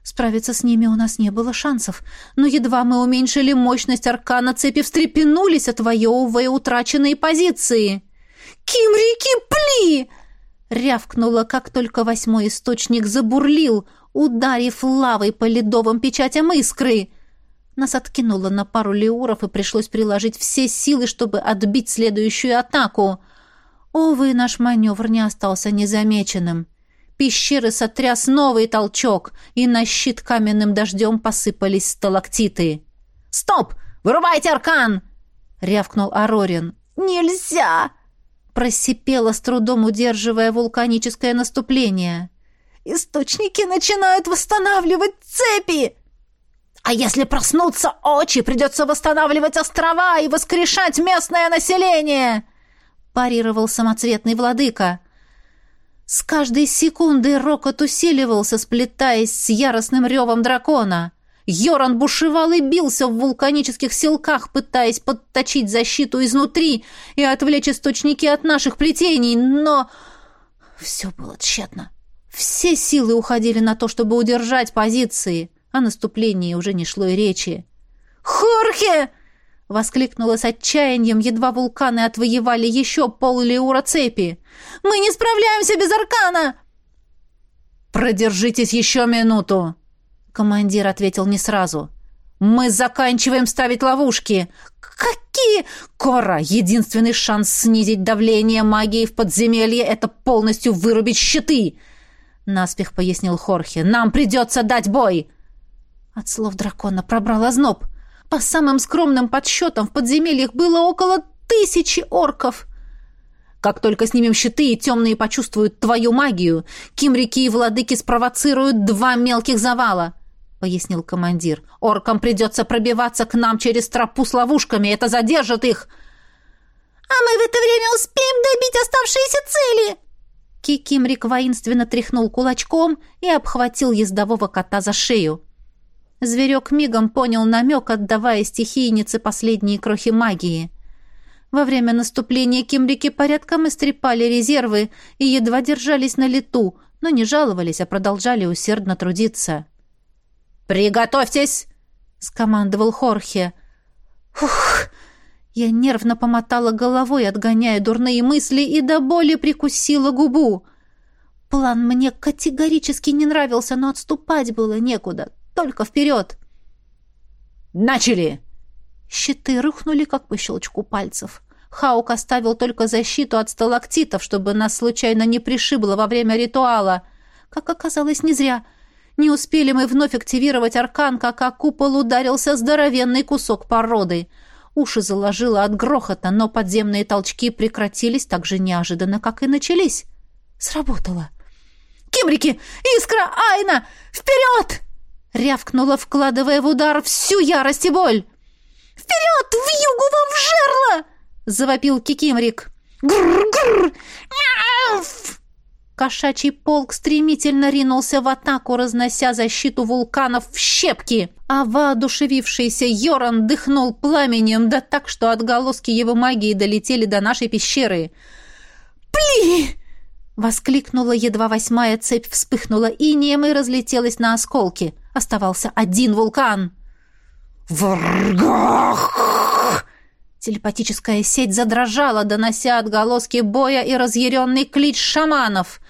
Справиться с ними у нас не было шансов, но едва мы уменьшили мощность аркана, цепи встрепенулись, отвоевывая утраченные позиции. «Кимрики, пли!» Рявкнула, как только восьмой источник забурлил, ударив лавой по ледовым печатям искры. Нас откинуло на пару леуров, и пришлось приложить все силы, чтобы отбить следующую атаку. Увы, наш маневр не остался незамеченным. Пещеры сотряс новый толчок, и на щит каменным дождем посыпались сталактиты. «Стоп! Вырубайте аркан!» — рявкнул Арорин. «Нельзя!» — просипела, с трудом удерживая вулканическое наступление. «Источники начинают восстанавливать цепи!» «А если проснуться очи, придется восстанавливать острова и воскрешать местное население!» — парировал самоцветный владыка. С каждой секундой рокот усиливался, сплетаясь с яростным ревом дракона. Йоран бушевал и бился в вулканических селках, пытаясь подточить защиту изнутри и отвлечь источники от наших плетений, но все было тщетно. Все силы уходили на то, чтобы удержать позиции. О наступлении уже не шло и речи. «Хорхе!» — воскликнула с отчаянием, едва вулканы отвоевали еще пол леура цепи. «Мы не справляемся без аркана!» «Продержитесь еще минуту!» Командир ответил не сразу. «Мы заканчиваем ставить ловушки!» «Какие?» «Кора, единственный шанс снизить давление магии в подземелье — это полностью вырубить щиты!» Наспех пояснил Хорхе. «Нам придется дать бой!» От слов дракона пробрал озноб. По самым скромным подсчетам в подземельях было около тысячи орков. Как только снимем щиты и темные почувствуют твою магию, кимрики и владыки спровоцируют два мелких завала, — пояснил командир. Оркам придется пробиваться к нам через тропу с ловушками. Это задержит их. — А мы в это время успеем добить оставшиеся цели! Кикимрик воинственно тряхнул кулачком и обхватил ездового кота за шею. Зверек мигом понял намек, отдавая стихийнице последние крохи магии. Во время наступления кимрики порядком истрепали резервы и едва держались на лету, но не жаловались, а продолжали усердно трудиться. «Приготовьтесь!» — скомандовал Хорхе. «Ух!» Я нервно помотала головой, отгоняя дурные мысли, и до боли прикусила губу. План мне категорически не нравился, но отступать было некуда. Только вперед!» «Начали!» Щиты рухнули, как по щелчку пальцев. Хаук оставил только защиту от сталактитов, чтобы нас случайно не пришибло во время ритуала. Как оказалось, не зря. Не успели мы вновь активировать аркан, как о купол ударился здоровенный кусок породы. Уши заложило от грохота, но подземные толчки прекратились так же неожиданно, как и начались. Сработало. «Кимрики! Искра! Айна! Вперед!» Рявкнула, вкладывая в удар всю ярость и боль. «Вперед! В югу вам в жерло!» — завопил Кикимрик. «Гррр-гррр! Мяф!» Кошачий полк стремительно ринулся в атаку, разнося защиту вулканов в щепки, а воодушевившийся Йоран дыхнул пламенем, да так, что отголоски его магии долетели до нашей пещеры. «Пли!» — воскликнула едва восьмая цепь, вспыхнула инеем и разлетелась на осколки — Оставался один вулкан. «Вргах!» Телепатическая сеть задрожала, донося отголоски боя и разъяренный клич шаманов.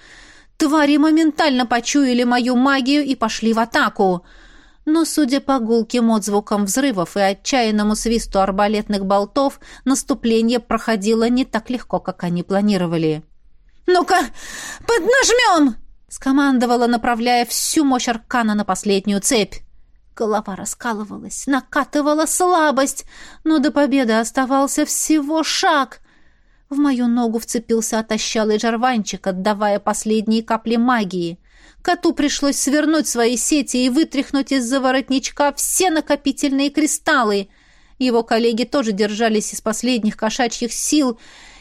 Твари моментально почуяли мою магию и пошли в атаку. Но, судя по гулким отзвукам взрывов и отчаянному свисту арбалетных болтов, наступление проходило не так легко, как они планировали. «Ну-ка, поднажмем!» Скомандовала, направляя всю мощь аркана на последнюю цепь. Голова раскалывалась, накатывала слабость, но до победы оставался всего шаг. В мою ногу вцепился отощалый жарванчик, отдавая последние капли магии. Коту пришлось свернуть свои сети и вытряхнуть из-за воротничка все накопительные кристаллы. Его коллеги тоже держались из последних кошачьих сил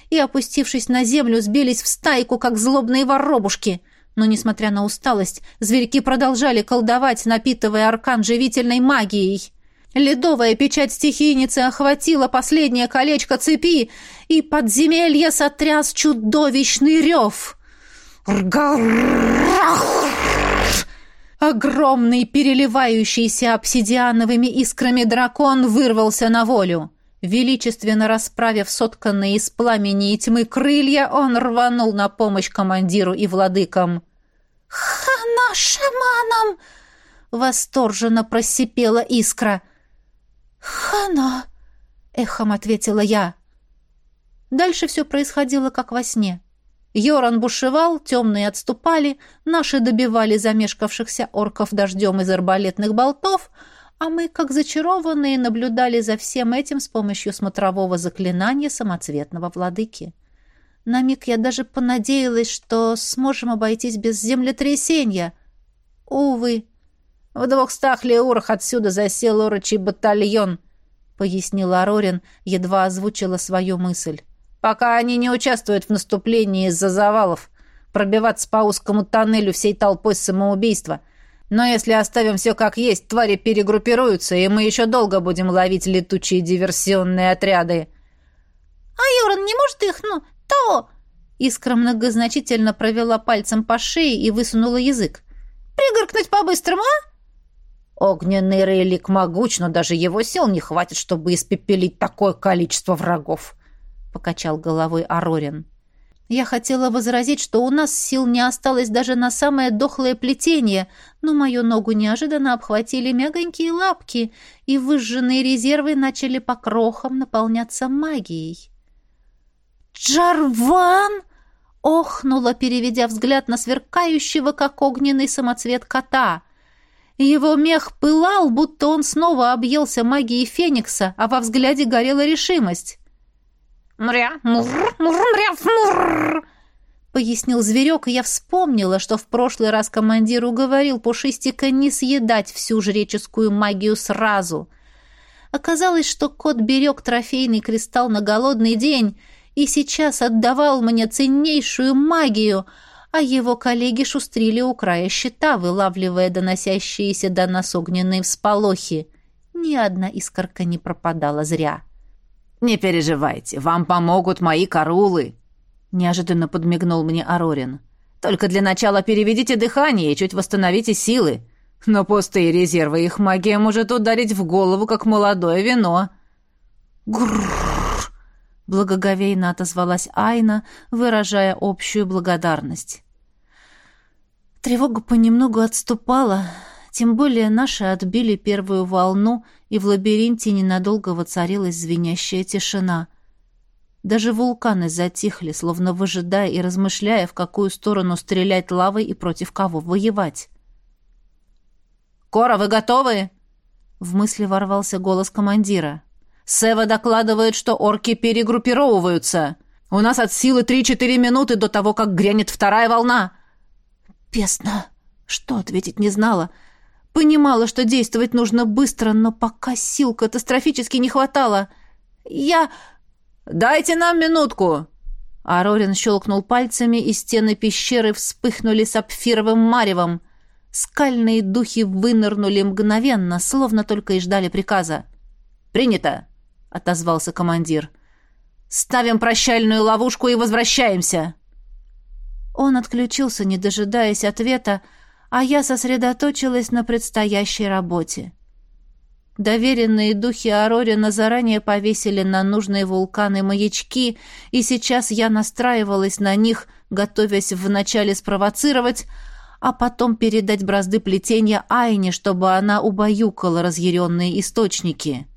и, опустившись на землю, сбились в стайку, как злобные воробушки — но, несмотря на усталость, зверьки продолжали колдовать, напитывая аркан живительной магией. Ледовая печать стихийницы охватила последнее колечко цепи, и подземелье сотряс чудовищный рев. Огромный, переливающийся обсидиановыми искрами дракон вырвался на волю. Величественно расправив сотканные из пламени и тьмы крылья, он рванул на помощь командиру и владыкам. «Хана, шаманом!» — восторженно просипела искра. «Хана!» — эхом ответила я. Дальше все происходило как во сне. Йоран бушевал, темные отступали, наши добивали замешкавшихся орков дождем из арбалетных болтов, а мы, как зачарованные, наблюдали за всем этим с помощью смотрового заклинания самоцветного владыки. На миг я даже понадеялась, что сможем обойтись без землетрясения. Увы. В двухстах леурах отсюда засел урочий батальон, — пояснила Арорин, едва озвучила свою мысль. Пока они не участвуют в наступлении из-за завалов, пробиваться по узкому тоннелю всей толпой самоубийства. Но если оставим все как есть, твари перегруппируются, и мы еще долго будем ловить летучие диверсионные отряды. А Юран не может их, ну, то... Искра многозначительно провела пальцем по шее и высунула язык. «Пригоркнуть по-быстрому, а?» Огненный рейлик могуч, но даже его сил не хватит, чтобы испепелить такое количество врагов покачал головой Арорин. Я хотела возразить, что у нас сил не осталось даже на самое дохлое плетение, но мою ногу неожиданно обхватили мягонькие лапки, и выжженные резервы начали по крохам наполняться магией. «Джарван!» — охнула, переведя взгляд на сверкающего, как огненный самоцвет кота. Его мех пылал, будто он снова объелся магией Феникса, а во взгляде горела решимость. «Мря, мур, мур, мря, мур!» Пояснил зверек, и я вспомнила, что в прошлый раз командиру говорил Пушистика не съедать всю жреческую магию сразу. Оказалось, что кот берег трофейный кристалл на голодный день и сейчас отдавал мне ценнейшую магию, а его коллеги шустрили у края щита, вылавливая доносящиеся до нас огненные всполохи. Ни одна искорка не пропадала зря. — «Не переживайте, вам помогут мои карулы», — неожиданно подмигнул мне Арорин. «Только для начала переведите дыхание и чуть восстановите силы. Но пустые резервы их магия может ударить в голову, как молодое вино». «Грррр!» — благоговейно отозвалась Айна, выражая общую благодарность. Тревога понемногу отступала, тем более наши отбили первую волну, и в лабиринте ненадолго воцарилась звенящая тишина. Даже вулканы затихли, словно выжидая и размышляя, в какую сторону стрелять лавой и против кого воевать. «Кора, вы готовы?» В мысли ворвался голос командира. «Сева докладывает, что орки перегруппировываются. У нас от силы три-четыре минуты до того, как грянет вторая волна». «Песно!» Что ответить не знала. Понимала, что действовать нужно быстро, но пока сил катастрофически не хватало. Я... «Дайте нам минутку!» Арорин щелкнул пальцами, и стены пещеры вспыхнули сапфировым маревом. Скальные духи вынырнули мгновенно, словно только и ждали приказа. «Принято!» — отозвался командир. «Ставим прощальную ловушку и возвращаемся!» Он отключился, не дожидаясь ответа, а я сосредоточилась на предстоящей работе. Доверенные духи Арорина заранее повесили на нужные вулканы маячки, и сейчас я настраивалась на них, готовясь вначале спровоцировать, а потом передать бразды плетения Айне, чтобы она убаюкала разъяренные источники.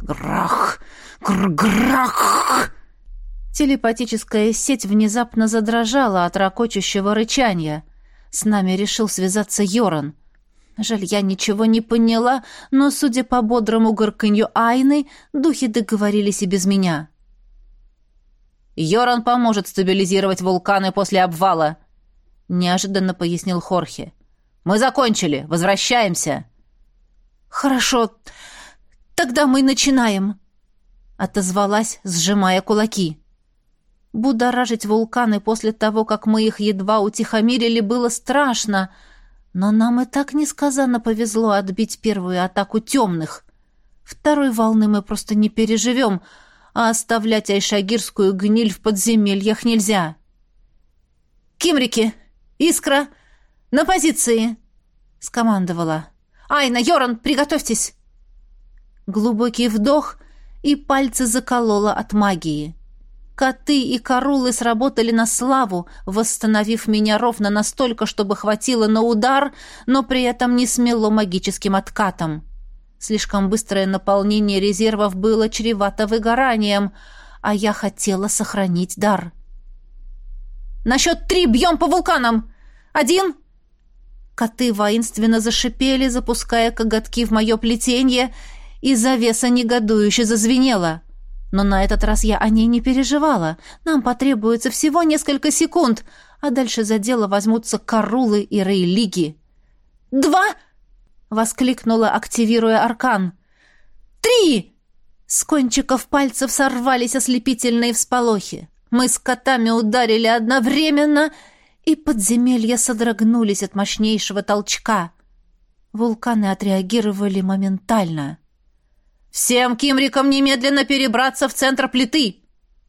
«Грах! Гр-грах!» Телепатическая сеть внезапно задрожала от ракочущего рычания. С нами решил связаться Йоран. Жаль, я ничего не поняла, но, судя по бодрому горканью Айны, духи договорились и без меня. «Йоран поможет стабилизировать вулканы после обвала», — неожиданно пояснил Хорхе. «Мы закончили. Возвращаемся». «Хорошо. Тогда мы начинаем», — отозвалась, сжимая кулаки. Будоражить вулканы после того, как мы их едва утихомирили, было страшно, но нам и так несказанно повезло отбить первую атаку темных. Второй волны мы просто не переживем, а оставлять айшагирскую гниль в подземельях нельзя. «Кимрики! Искра! На позиции!» — скомандовала. «Айна, Йоран, приготовьтесь!» Глубокий вдох, и пальцы заколола от магии. Коты и корулы сработали на славу, восстановив меня ровно настолько, чтобы хватило на удар, но при этом не смело магическим откатом. Слишком быстрое наполнение резервов было чревато выгоранием, а я хотела сохранить дар. «На счет три бьем по вулканам! Один!» Коты воинственно зашипели, запуская коготки в мое плетение, и завеса негодующе зазвенела. Но на этот раз я о ней не переживала. Нам потребуется всего несколько секунд, а дальше за дело возьмутся Карулы и Рейлиги. «Два!» — воскликнула, активируя аркан. «Три!» С кончиков пальцев сорвались ослепительные всполохи. Мы с котами ударили одновременно, и подземелья содрогнулись от мощнейшего толчка. Вулканы отреагировали моментально. «Всем кимрикам немедленно перебраться в центр плиты!»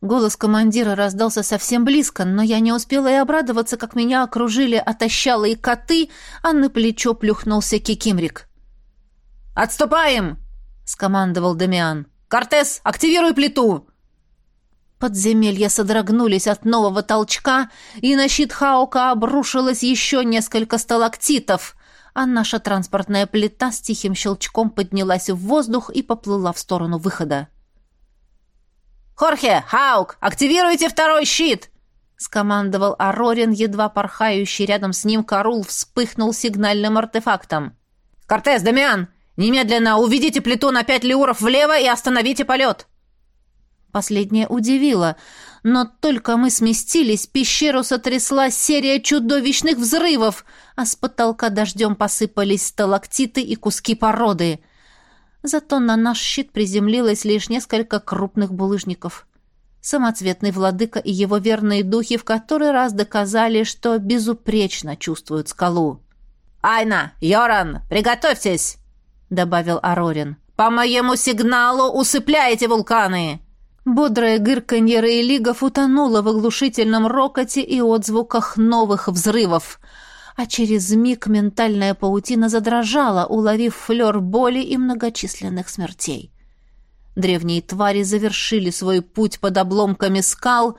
Голос командира раздался совсем близко, но я не успела и обрадоваться, как меня окружили отощалые коты, а на плечо плюхнулся Кикимрик. «Отступаем!» — скомандовал Дамиан. «Кортес, активируй плиту!» Подземелья содрогнулись от нового толчка, и на щит Хаука обрушилось еще несколько сталактитов а наша транспортная плита с тихим щелчком поднялась в воздух и поплыла в сторону выхода. «Хорхе! Хаук! Активируйте второй щит!» — скомандовал Арорин, едва порхающий рядом с ним Карул вспыхнул сигнальным артефактом. «Кортес, Дамиан! Немедленно уведите плиту на пять леуров влево и остановите полет!» Последнее удивило, но только мы сместились, пещеру сотрясла серия чудовищных взрывов, а с потолка дождем посыпались сталактиты и куски породы. Зато на наш щит приземлилось лишь несколько крупных булыжников. Самоцветный владыка и его верные духи в который раз доказали, что безупречно чувствуют скалу. «Айна! Йоран! Приготовьтесь!» — добавил Арорин. «По моему сигналу усыпляйте вулканы!» Бодрое гырканье рейлигов утонуло в оглушительном рокоте и отзвуках новых взрывов, а через миг ментальная паутина задрожала, уловив флер боли и многочисленных смертей. Древние твари завершили свой путь под обломками скал,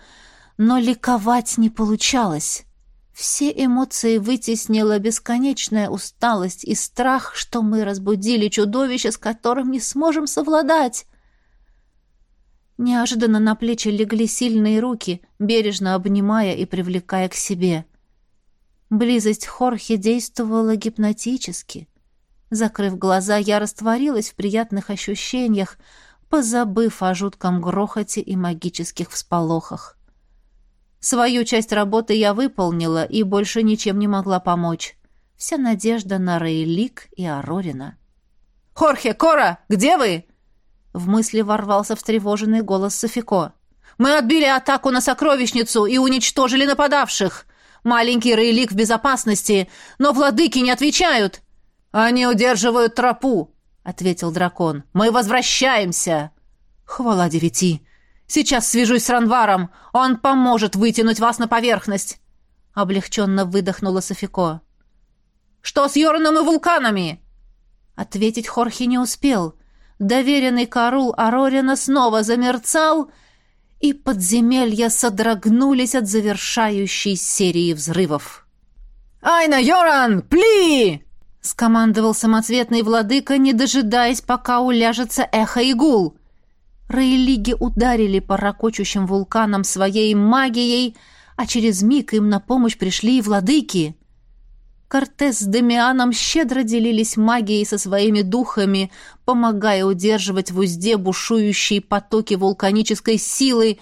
но ликовать не получалось. Все эмоции вытеснила бесконечная усталость и страх, что мы разбудили чудовище, с которым не сможем совладать. Неожиданно на плечи легли сильные руки, бережно обнимая и привлекая к себе. Близость Хорхе действовала гипнотически. Закрыв глаза, я растворилась в приятных ощущениях, позабыв о жутком грохоте и магических всполохах. Свою часть работы я выполнила и больше ничем не могла помочь. Вся надежда на Рейлик и Арорина. «Хорхе, Кора, где вы?» В мысли ворвался встревоженный голос Софико. «Мы отбили атаку на сокровищницу и уничтожили нападавших. Маленький Рейлик в безопасности, но владыки не отвечают». «Они удерживают тропу», — ответил дракон. «Мы возвращаемся». «Хвала девяти. Сейчас свяжусь с Ранваром. Он поможет вытянуть вас на поверхность». Облегченно выдохнула Софико. «Что с Йорном и вулканами?» Ответить Хорхи не успел. Доверенный Карул Арорина снова замерцал, и подземелья содрогнулись от завершающей серии взрывов. «Айна, Йоран, пли!» — скомандовал самоцветный владыка, не дожидаясь, пока уляжется эхо и гул. Рейлиги ударили по ракочущим вулканам своей магией, а через миг им на помощь пришли и владыки. Кортес с Демианом щедро делились магией со своими духами, помогая удерживать в узде бушующие потоки вулканической силы,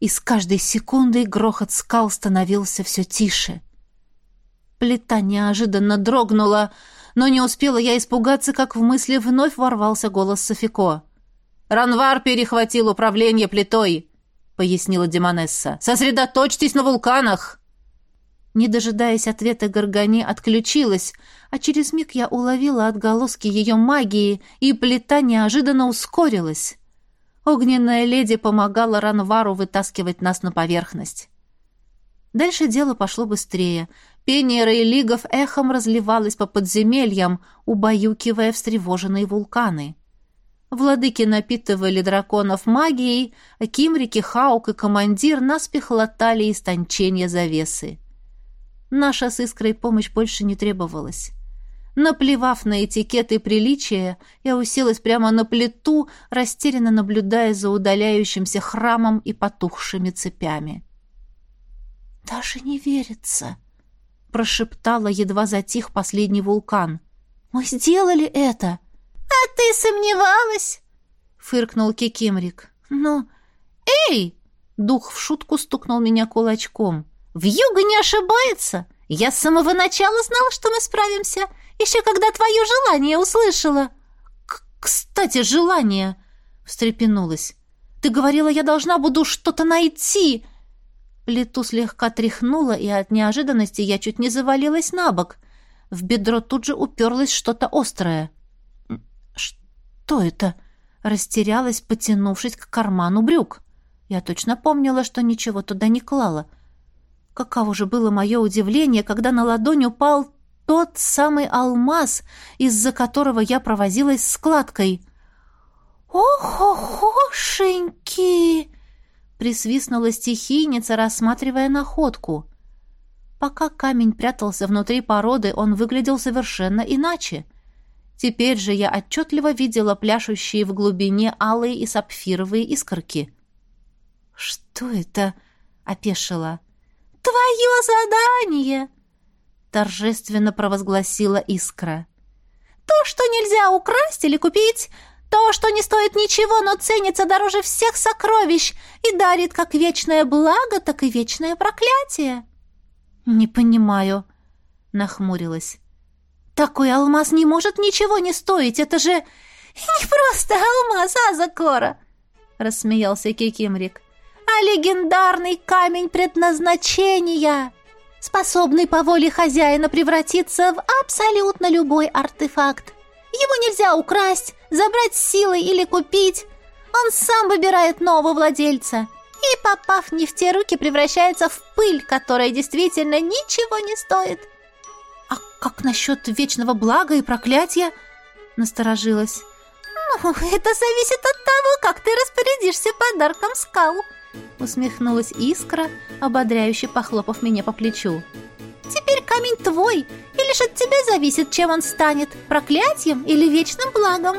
и с каждой секундой грохот скал становился все тише. Плита неожиданно дрогнула, но не успела я испугаться, как в мысли вновь ворвался голос Софико. «Ранвар перехватил управление плитой», — пояснила Демонесса. «Сосредоточьтесь на вулканах!» Не дожидаясь ответа Горгани, отключилась, а через миг я уловила отголоски ее магии, и плита неожиданно ускорилась. Огненная леди помогала Ранвару вытаскивать нас на поверхность. Дальше дело пошло быстрее. Пение рейлигов эхом разливалось по подземельям, убаюкивая встревоженные вулканы. Владыки напитывали драконов магией, а Кимрики, Хаук и командир наспех латали истончения завесы. Наша с Искрой помощь больше не требовалась. Наплевав на этикеты и приличия, я уселась прямо на плиту, растерянно наблюдая за удаляющимся храмом и потухшими цепями. «Даже не верится», — прошептала, едва затих последний вулкан. «Мы сделали это!» «А ты сомневалась?» — фыркнул Кикимрик. «Но... Эй!» — дух в шутку стукнул меня кулачком. «В юго не ошибается! Я с самого начала знала, что мы справимся, еще когда твое желание услышала!» К «Кстати, желание!» — встрепенулась. «Ты говорила, я должна буду что-то найти!» Плиту слегка тряхнула, и от неожиданности я чуть не завалилась на бок. В бедро тут же уперлось что-то острое. «Что это?» Растерялась, потянувшись к карману брюк. Я точно помнила, что ничего туда не клала. Каково же было мое удивление, когда на ладонь упал тот самый алмаз, из-за которого я провозилась складкой. «Ох-охошеньки!» — присвистнула стихийница, рассматривая находку. Пока камень прятался внутри породы, он выглядел совершенно иначе — Теперь же я отчетливо видела пляшущие в глубине алые и сапфировые искорки. «Что это?» — опешила. «Твое задание!» — торжественно провозгласила искра. «То, что нельзя украсть или купить, то, что не стоит ничего, но ценится дороже всех сокровищ и дарит как вечное благо, так и вечное проклятие». «Не понимаю», — нахмурилась. Такой алмаз не может ничего не стоить, это же... Не просто алмаз, а закора, рассмеялся Кикимрик. А легендарный камень предназначения, способный по воле хозяина превратиться в абсолютно любой артефакт. Его нельзя украсть, забрать силой или купить. Он сам выбирает нового владельца. И, попав не в те руки, превращается в пыль, которая действительно ничего не стоит. «А как насчет вечного блага и проклятия?» — насторожилась. «Ну, это зависит от того, как ты распорядишься подарком скал», — усмехнулась Искра, ободряюще похлопав меня по плечу. «Теперь камень твой, и лишь от тебя зависит, чем он станет, проклятием или вечным благом».